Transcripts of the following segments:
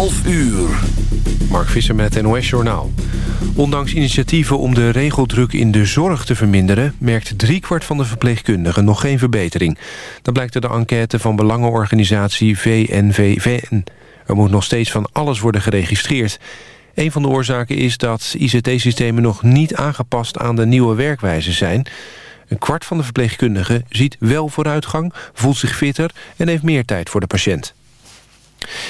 12 uur. Mark Visser met het NOS Journaal. Ondanks initiatieven om de regeldruk in de zorg te verminderen... merkt driekwart van de verpleegkundigen nog geen verbetering. Dat blijkt uit de enquête van belangenorganisatie VNVVN. Er moet nog steeds van alles worden geregistreerd. Een van de oorzaken is dat ICT-systemen nog niet aangepast aan de nieuwe werkwijze zijn... Een kwart van de verpleegkundigen ziet wel vooruitgang, voelt zich fitter en heeft meer tijd voor de patiënt.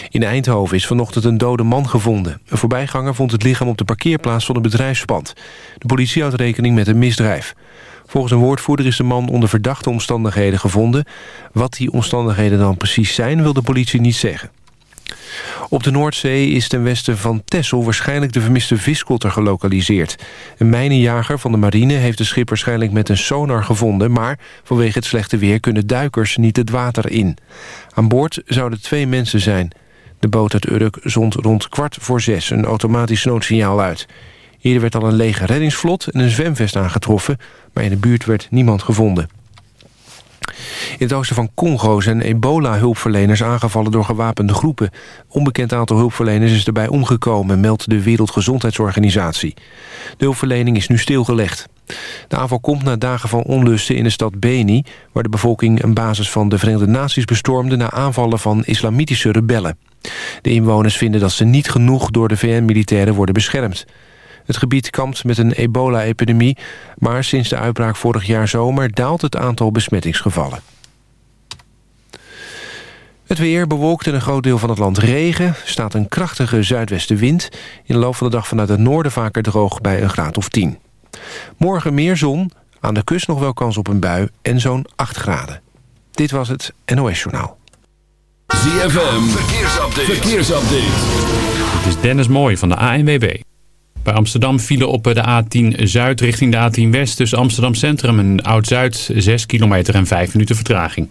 In Eindhoven is vanochtend een dode man gevonden. Een voorbijganger vond het lichaam op de parkeerplaats van een bedrijfspand. De politie houdt rekening met een misdrijf. Volgens een woordvoerder is de man onder verdachte omstandigheden gevonden. Wat die omstandigheden dan precies zijn, wil de politie niet zeggen. Op de Noordzee is ten westen van Texel waarschijnlijk de vermiste viskotter gelokaliseerd. Een mijnenjager van de marine heeft de schip waarschijnlijk met een sonar gevonden... maar vanwege het slechte weer kunnen duikers niet het water in. Aan boord zouden twee mensen zijn. De boot uit Urk zond rond kwart voor zes een automatisch noodsignaal uit. Eerder werd al een lege reddingsvlot en een zwemvest aangetroffen... maar in de buurt werd niemand gevonden. In het oosten van Congo zijn ebola-hulpverleners aangevallen door gewapende groepen. Onbekend aantal hulpverleners is erbij omgekomen, meldt de Wereldgezondheidsorganisatie. De hulpverlening is nu stilgelegd. De aanval komt na dagen van onlusten in de stad Beni... waar de bevolking een basis van de Verenigde Naties bestormde... na aanvallen van islamitische rebellen. De inwoners vinden dat ze niet genoeg door de VN-militairen worden beschermd. Het gebied kampt met een ebola-epidemie... maar sinds de uitbraak vorig jaar zomer daalt het aantal besmettingsgevallen. Het weer bewolkt in een groot deel van het land regen. staat een krachtige zuidwestenwind. In de loop van de dag vanuit het noorden vaker droog bij een graad of 10. Morgen meer zon, aan de kust nog wel kans op een bui en zo'n 8 graden. Dit was het NOS Journaal. ZFM, verkeersupdate. verkeersupdate. Het is Dennis Mooij van de ANWB. Bij Amsterdam vielen op de A10 Zuid richting de A10 West... tussen Amsterdam Centrum en Oud-Zuid 6 kilometer en 5 minuten vertraging.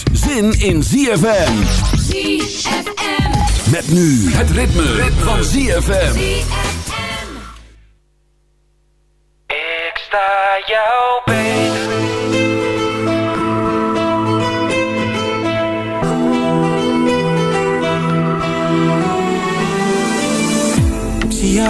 zin in ZFM. ZFM. Met nu het ritme, van ZFM. Ik sta jou beter.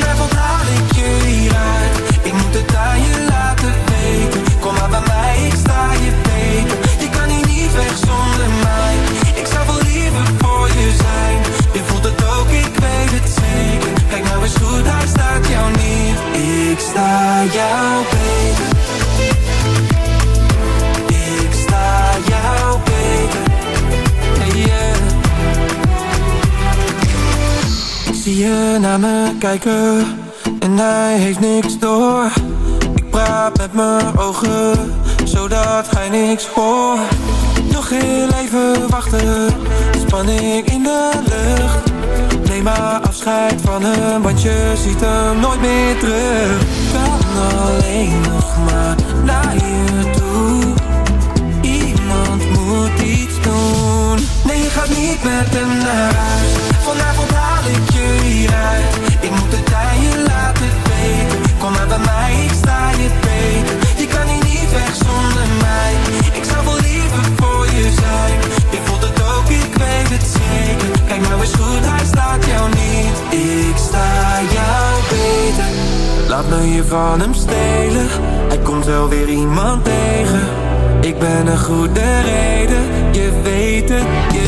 Vanavond haal ik je hieruit Ik moet het aan je laten weten. Kom maar bij mij, ik sta je beter. Je kan hier niet weg zonder mij. Ik zou wel liever voor je zijn. Je voelt het ook, ik weet het zeker. Kijk nou eens goed, hij staat jou niet Ik sta jou beter zie je naar me kijken en hij heeft niks door. Ik praat met mijn ogen, zodat hij niks hoort. Nog heel even wachten, spanning in de lucht. Neem maar afscheid van hem, want je ziet hem nooit meer terug. Kan alleen nog maar naar je toe. Niet met hem naar huis. Vanavond haal ik je hieruit. Ik moet het aan je laten weten. Kom maar bij mij, ik sta je beter. Je kan hier niet weg zonder mij. Ik zou wel liever voor je zijn. Je voelt het ook, ik weet het zeker. Kijk nou eens goed, hij staat jou niet. Ik sta jou beter. Laat me je van hem stelen. Hij komt wel weer iemand tegen. Ik ben een goede reden, je weet het, yeah.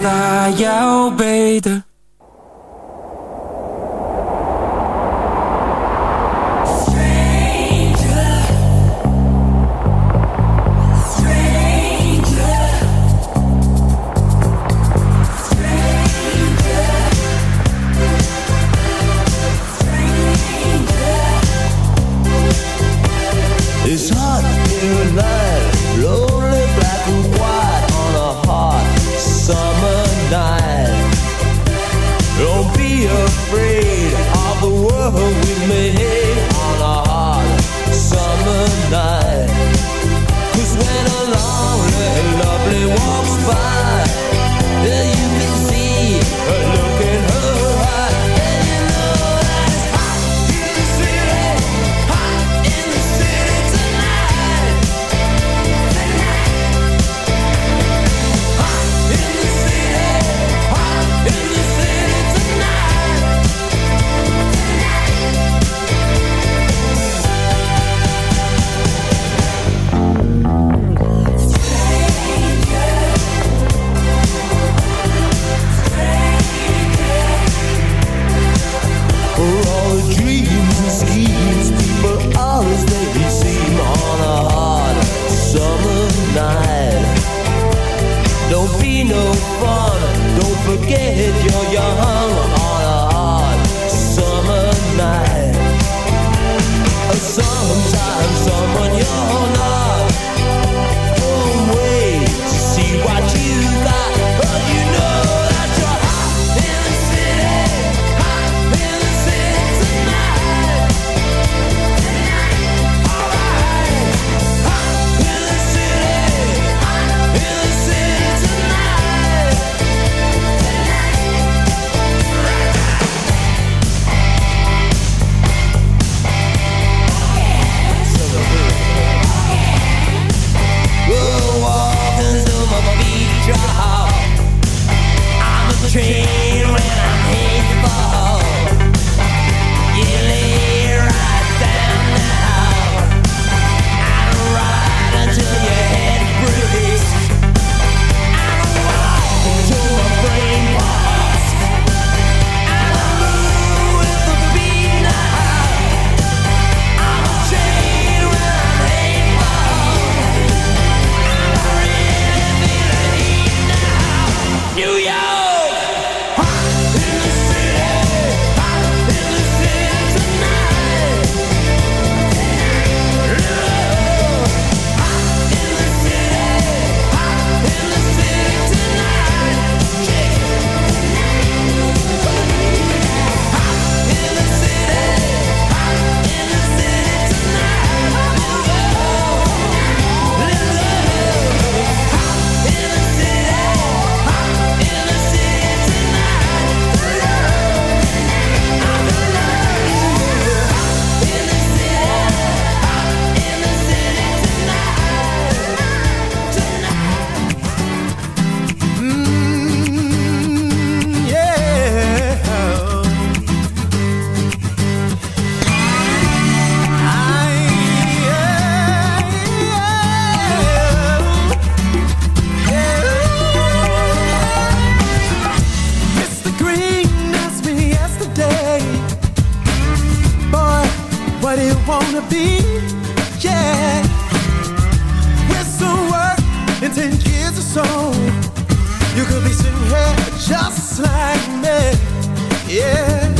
sta jou beter. You could be sitting here just like me. Yeah,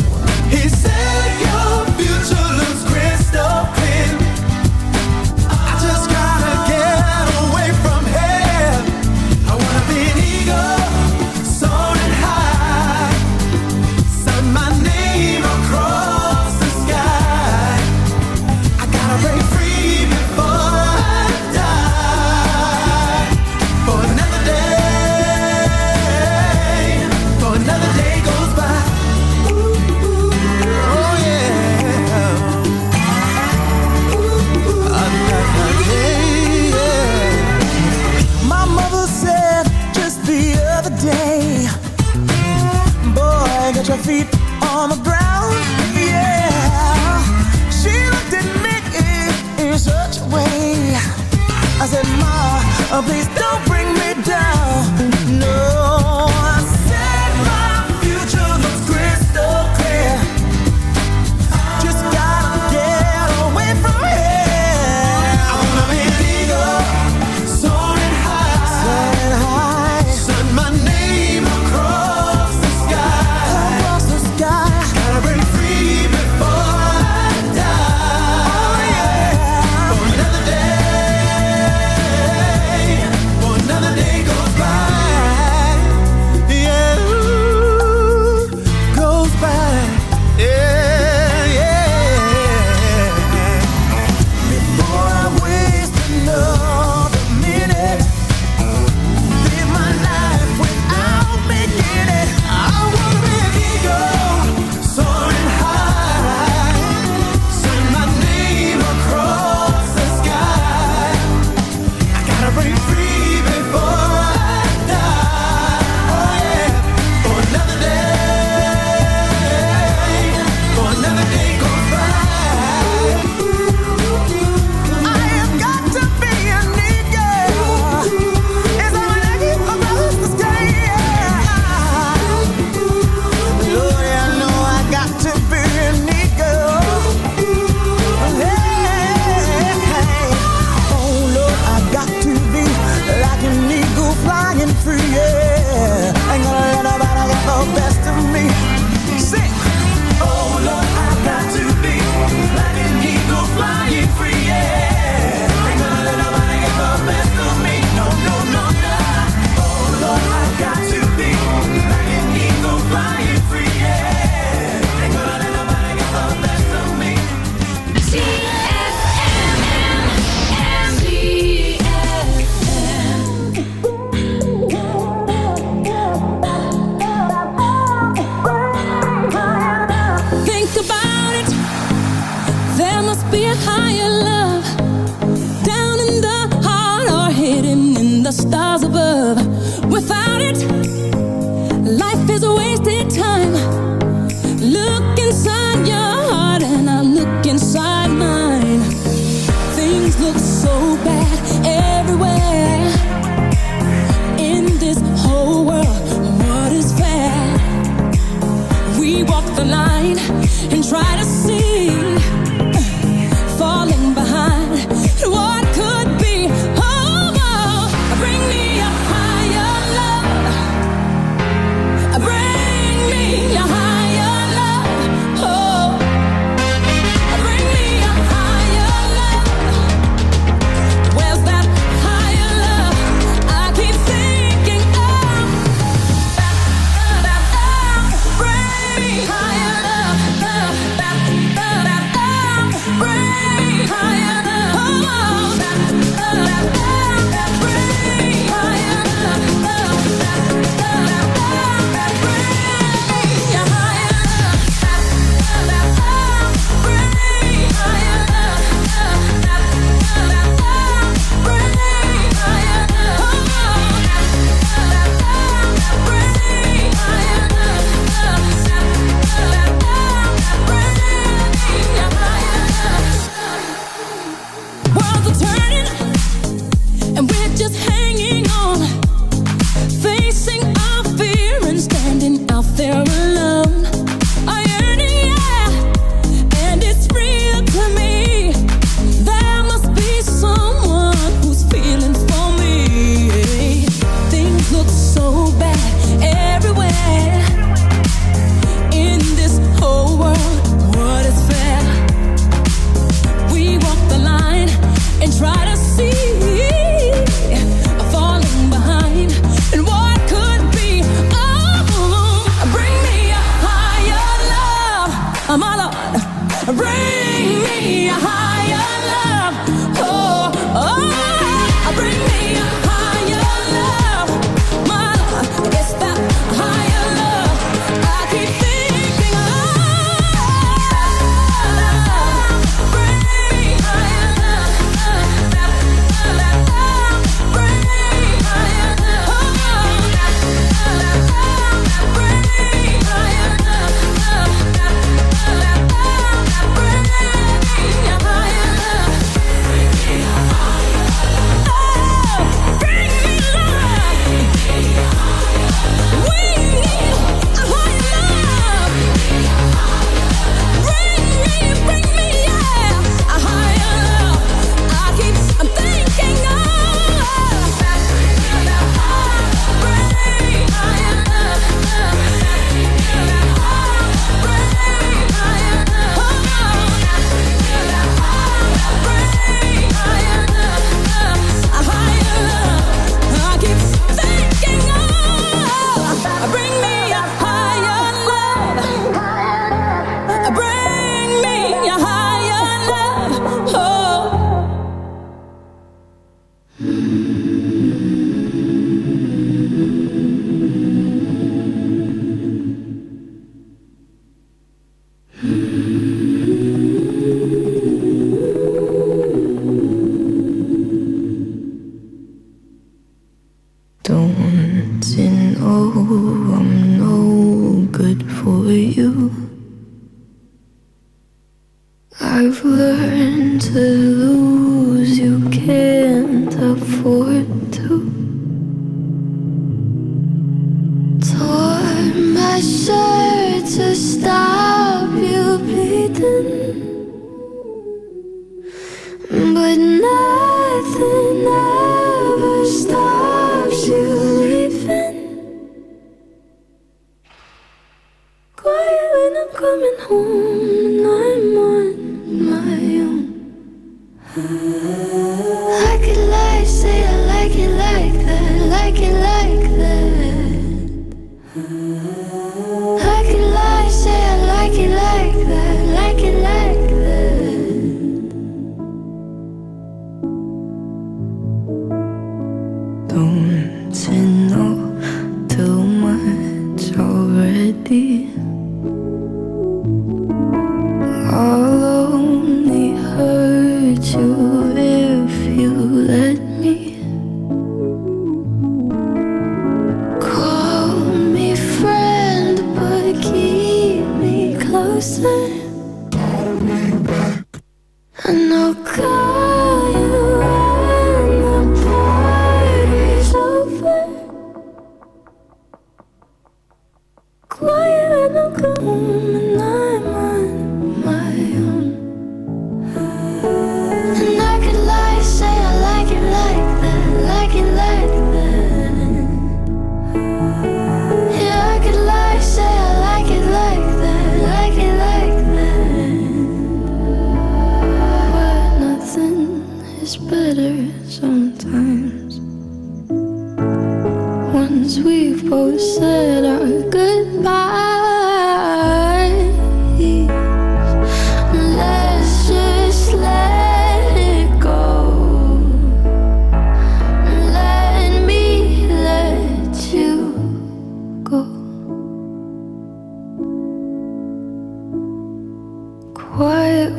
痛。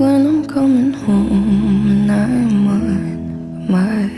When I'm coming home and I'm on my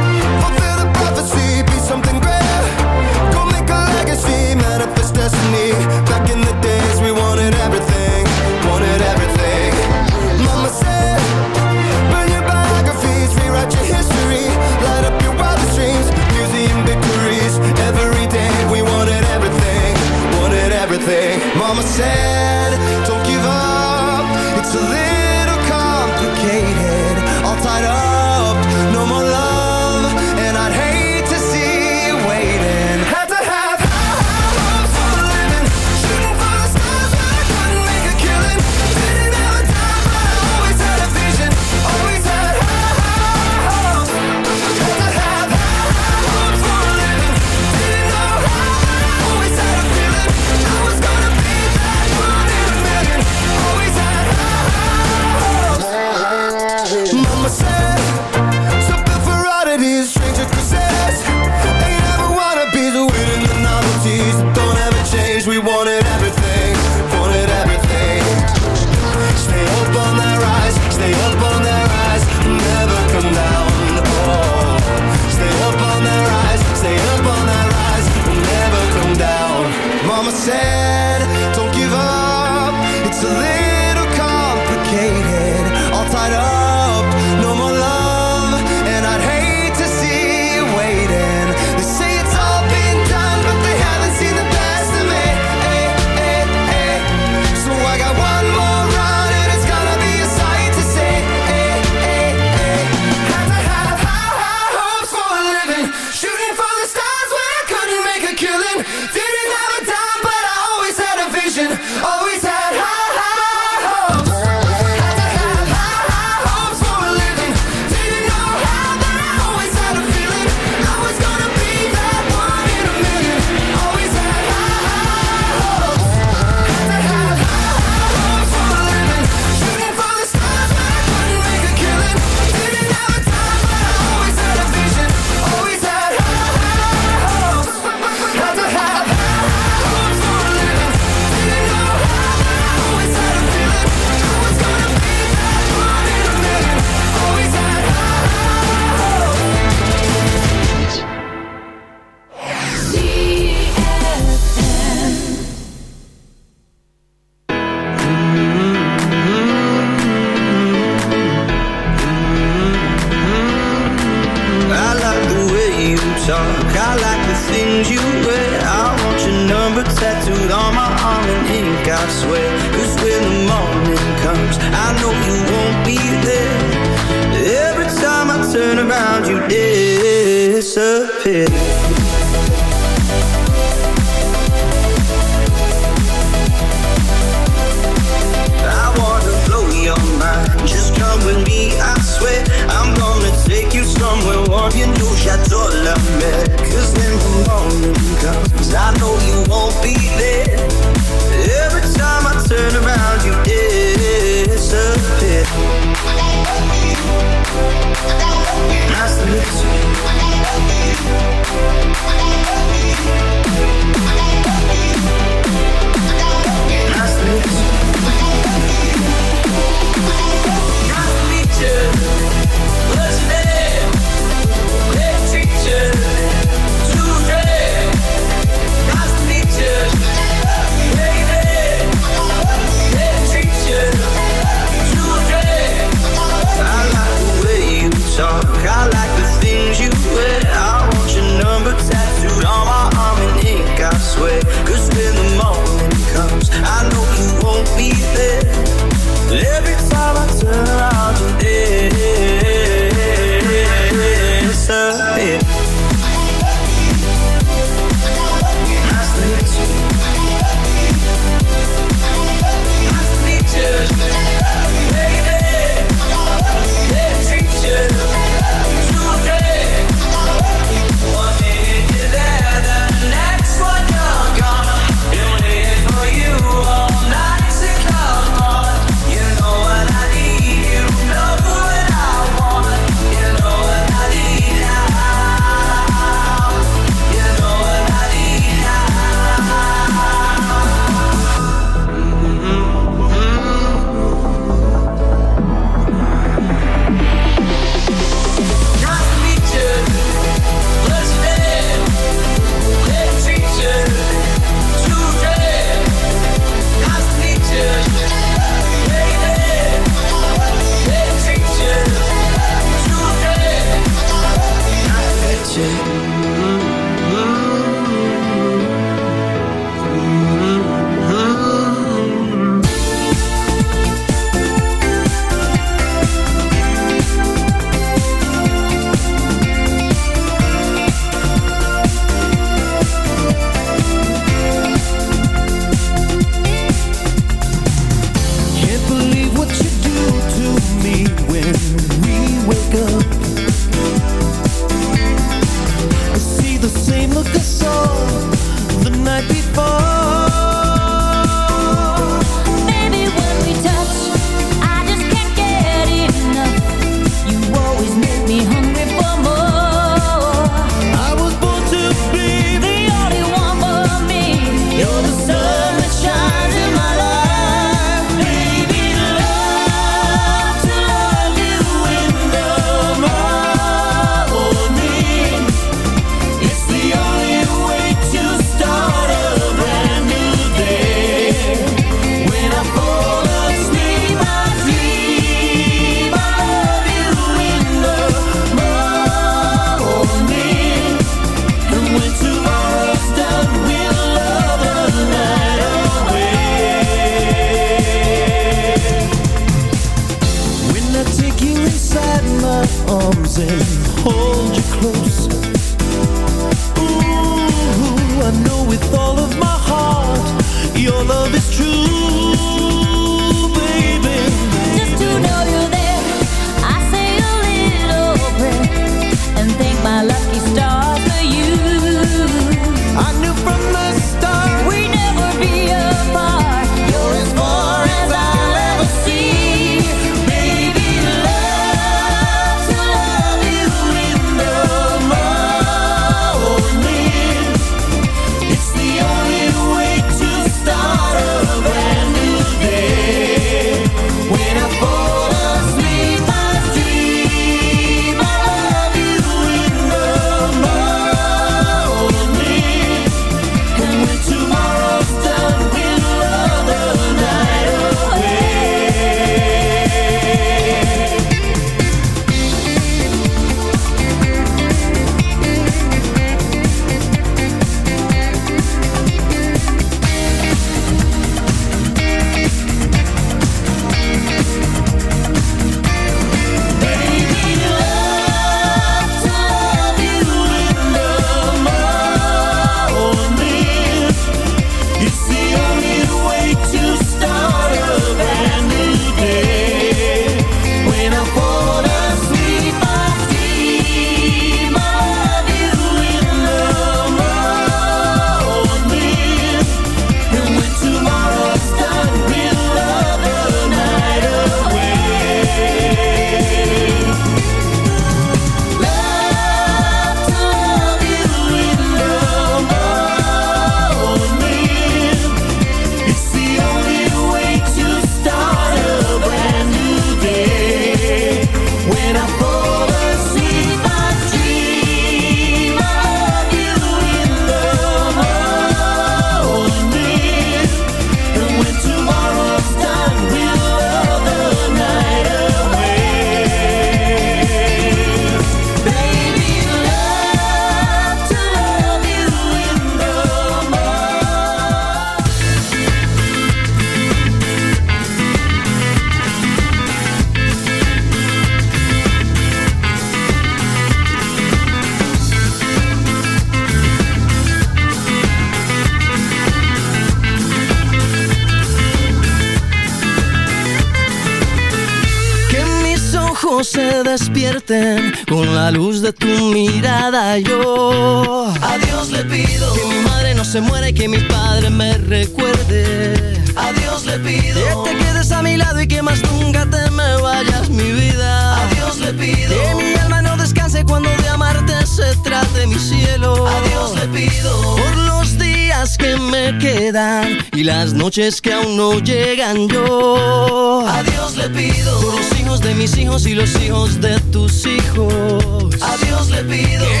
noches que aún no llegan yo. A Dios le pido por los hijos de mis hijos y los hijos de tus hijos. A Dios le pido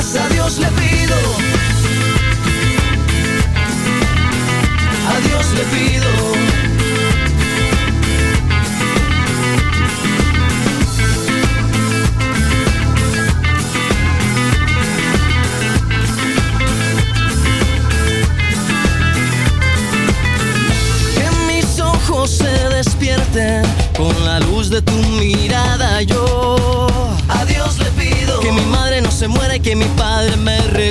gracias a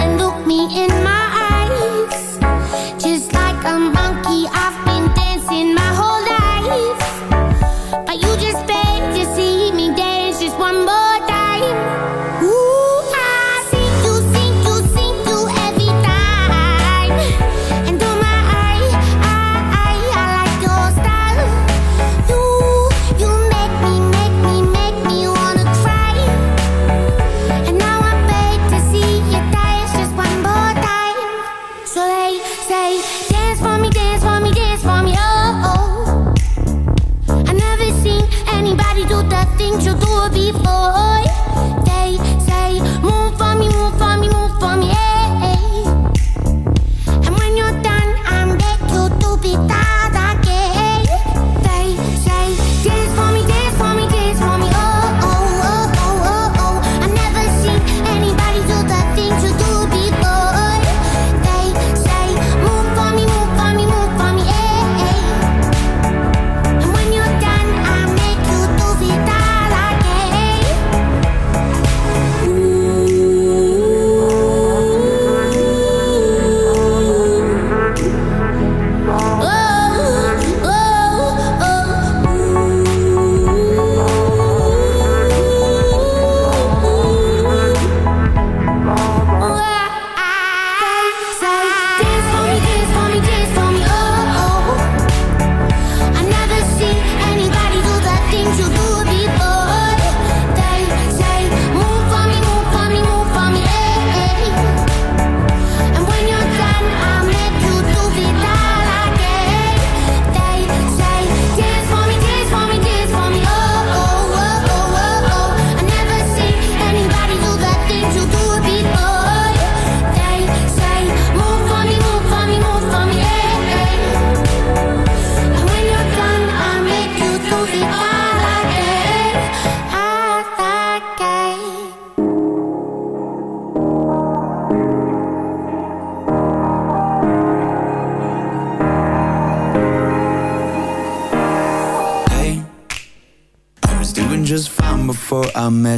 and look me in my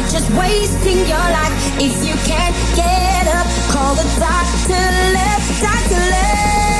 You're just wasting your life if you can't get up. Call the doctor, left, doctor, left.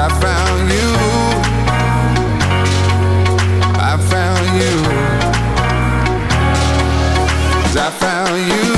I found you. I found you. Cause I found you.